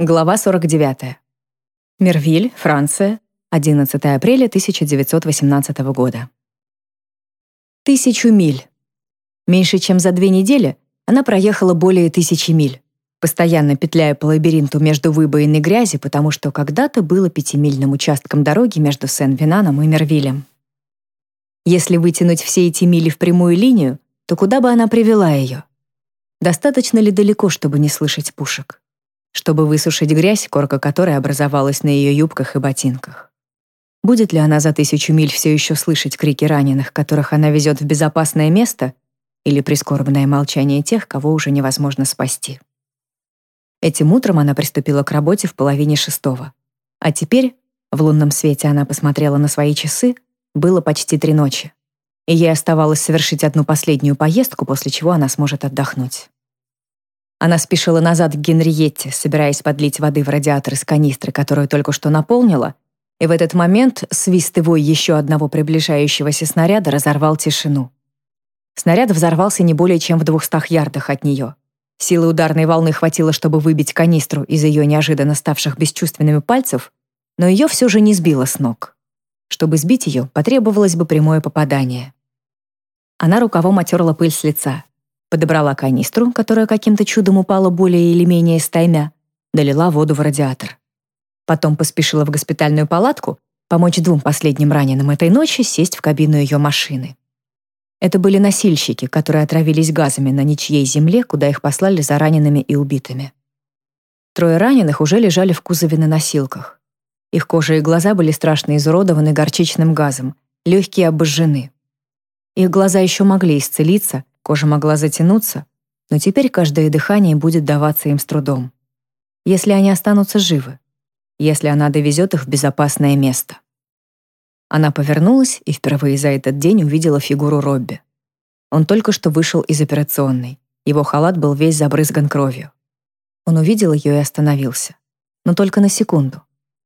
Глава 49. Мервиль, Франция, 11 апреля 1918 года. Тысячу миль. Меньше чем за две недели она проехала более тысячи миль, постоянно петляя по лабиринту между выбоиной грязи, потому что когда-то было пятимильным участком дороги между Сен-Винаном и Мервилем. Если вытянуть все эти мили в прямую линию, то куда бы она привела ее? Достаточно ли далеко, чтобы не слышать пушек? Чтобы высушить грязь, корка которой образовалась на ее юбках и ботинках. Будет ли она за тысячу миль все еще слышать крики раненых, которых она везет в безопасное место, или прискорбное молчание тех, кого уже невозможно спасти? Этим утром она приступила к работе в половине шестого. А теперь, в лунном свете она посмотрела на свои часы, было почти три ночи. И ей оставалось совершить одну последнюю поездку, после чего она сможет отдохнуть. Она спешила назад к Генриетте, собираясь подлить воды в радиатор из канистры, которую только что наполнила, и в этот момент свист вой еще одного приближающегося снаряда разорвал тишину. Снаряд взорвался не более чем в двухстах ярдах от нее. Силы ударной волны хватило, чтобы выбить канистру из ее неожиданно ставших бесчувственными пальцев, но ее все же не сбило с ног. Чтобы сбить ее, потребовалось бы прямое попадание. Она рукавом отерла пыль с лица подобрала канистру, которая каким-то чудом упала более или менее стаймя, долила воду в радиатор. Потом поспешила в госпитальную палатку помочь двум последним раненым этой ночи сесть в кабину ее машины. Это были носильщики, которые отравились газами на ничьей земле, куда их послали за ранеными и убитыми. Трое раненых уже лежали в кузове на носилках. Их кожа и глаза были страшно изуродованы горчичным газом, легкие обожжены. Их глаза еще могли исцелиться, Кожа могла затянуться, но теперь каждое дыхание будет даваться им с трудом. Если они останутся живы, если она довезет их в безопасное место. Она повернулась и впервые за этот день увидела фигуру Робби. Он только что вышел из операционной. Его халат был весь забрызган кровью. Он увидел ее и остановился. Но только на секунду.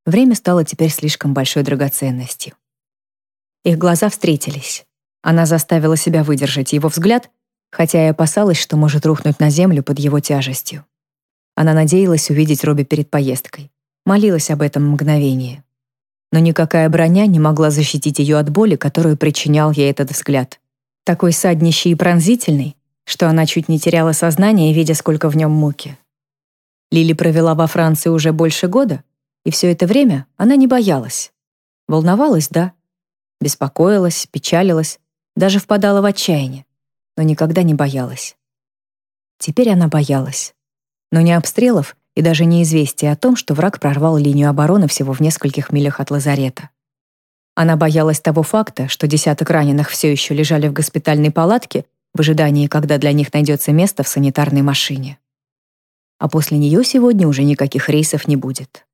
Время стало теперь слишком большой драгоценностью. Их глаза встретились. Она заставила себя выдержать его взгляд хотя и опасалась, что может рухнуть на землю под его тяжестью. Она надеялась увидеть Робби перед поездкой, молилась об этом мгновении. Но никакая броня не могла защитить ее от боли, которую причинял ей этот взгляд. Такой саднищий и пронзительный, что она чуть не теряла сознание, видя, сколько в нем муки. Лили провела во Франции уже больше года, и все это время она не боялась. Волновалась, да. Беспокоилась, печалилась, даже впадала в отчаяние но никогда не боялась. Теперь она боялась. Но не обстрелов и даже не известия о том, что враг прорвал линию обороны всего в нескольких милях от лазарета. Она боялась того факта, что десяток раненых все еще лежали в госпитальной палатке в ожидании, когда для них найдется место в санитарной машине. А после нее сегодня уже никаких рейсов не будет.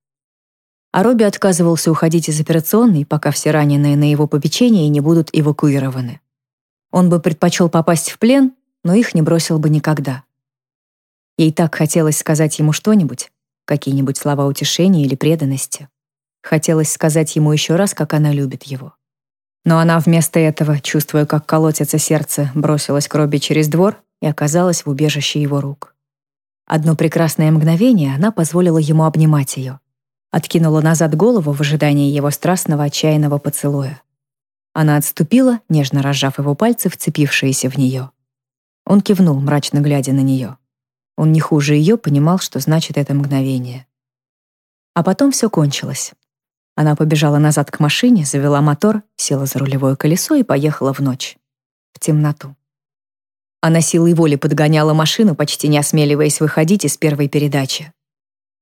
А Робби отказывался уходить из операционной, пока все раненые на его попечении не будут эвакуированы. Он бы предпочел попасть в плен, но их не бросил бы никогда. Ей так хотелось сказать ему что-нибудь, какие-нибудь слова утешения или преданности. Хотелось сказать ему еще раз, как она любит его. Но она вместо этого, чувствуя, как колотится сердце, бросилась к Робби через двор и оказалась в убежище его рук. Одно прекрасное мгновение она позволила ему обнимать ее. Откинула назад голову в ожидании его страстного отчаянного поцелуя. Она отступила, нежно разжав его пальцы, вцепившиеся в нее. Он кивнул, мрачно глядя на нее. Он не хуже ее понимал, что значит это мгновение. А потом все кончилось. Она побежала назад к машине, завела мотор, села за рулевое колесо и поехала в ночь. В темноту. Она силой воли подгоняла машину, почти не осмеливаясь выходить из первой передачи.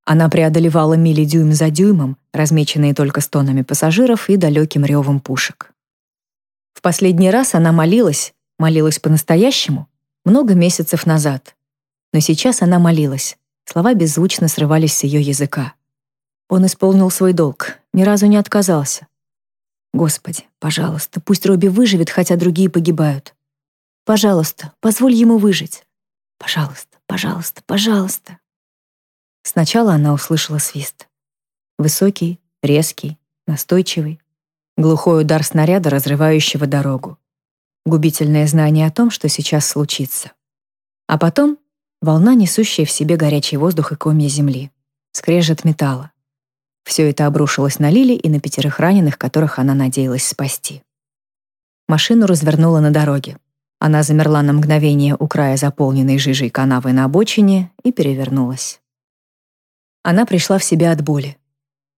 Она преодолевала мили дюйм за дюймом, размеченные только стонами пассажиров и далеким ревом пушек. Последний раз она молилась, молилась по-настоящему, много месяцев назад. Но сейчас она молилась. Слова беззвучно срывались с ее языка. Он исполнил свой долг, ни разу не отказался. Господи, пожалуйста, пусть Робби выживет, хотя другие погибают. Пожалуйста, позволь ему выжить. Пожалуйста, пожалуйста, пожалуйста. Сначала она услышала свист. Высокий, резкий, настойчивый. Глухой удар снаряда, разрывающего дорогу. Губительное знание о том, что сейчас случится. А потом волна, несущая в себе горячий воздух и комья земли. скрежет металла. Все это обрушилось на Лили и на пятерых раненых, которых она надеялась спасти. Машину развернуло на дороге. Она замерла на мгновение у края заполненной жижей канавы на обочине и перевернулась. Она пришла в себя от боли.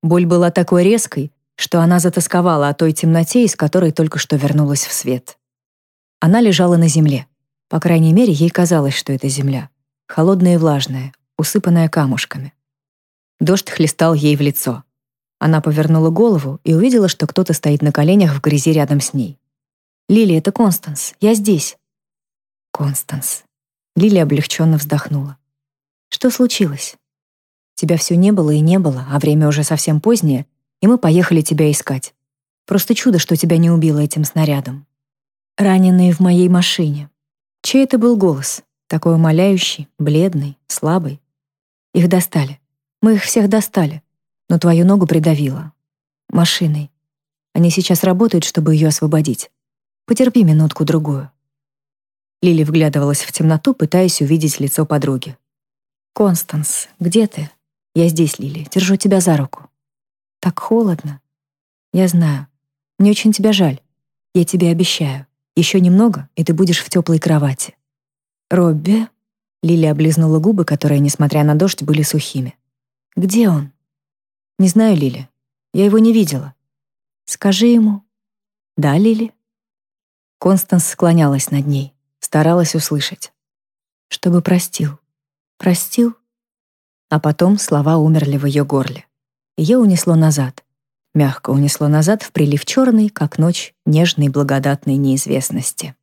Боль была такой резкой, что она затасковала о той темноте, из которой только что вернулась в свет. Она лежала на земле. По крайней мере, ей казалось, что это земля. Холодная и влажная, усыпанная камушками. Дождь хлестал ей в лицо. Она повернула голову и увидела, что кто-то стоит на коленях в грязи рядом с ней. «Лили, это Констанс. Я здесь». «Констанс». Лили облегченно вздохнула. «Что случилось?» «Тебя все не было и не было, а время уже совсем позднее, и мы поехали тебя искать. Просто чудо, что тебя не убило этим снарядом. Раненые в моей машине. Чей это был голос? Такой умоляющий, бледный, слабый. Их достали. Мы их всех достали. Но твою ногу придавило. Машиной. Они сейчас работают, чтобы ее освободить. Потерпи минутку-другую». Лили вглядывалась в темноту, пытаясь увидеть лицо подруги. «Констанс, где ты?» «Я здесь, Лили. Держу тебя за руку». «Так холодно». «Я знаю. Мне очень тебя жаль. Я тебе обещаю. Еще немного, и ты будешь в теплой кровати». «Робби?» Лили облизнула губы, которые, несмотря на дождь, были сухими. «Где он?» «Не знаю, Лили. Я его не видела». «Скажи ему». «Да, Лили?» Констанс склонялась над ней, старалась услышать. «Чтобы простил. Простил?» А потом слова умерли в ее горле. Ее унесло назад. Мягко унесло назад в прилив черной, как ночь, нежной благодатной неизвестности.